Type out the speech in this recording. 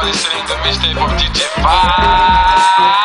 Salah says a leaks, you are